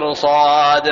مرصاد